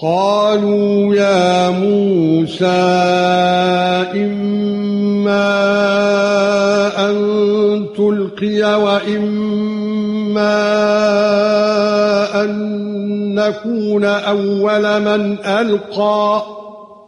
قالوا يا موسى إما أن تلقي وإما أن نكون أول من ألقى.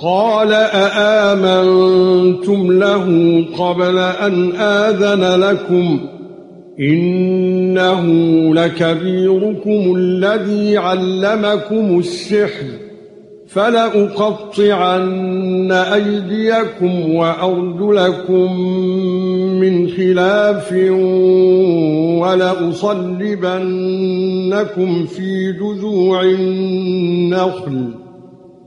قال أآمنتم له قبل أن آذن لكم إنه لكبيركم الذي علمكم السحر فلأقطعن أيديكم وأرجلكم من خلاف ولأصلبنكم في جذوع النخل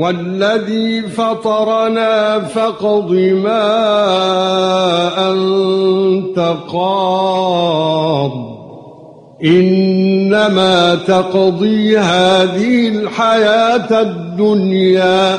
والذي فطرنا فقض ما أنت قاض. إنما تقضي هذه الحياة الدنيا.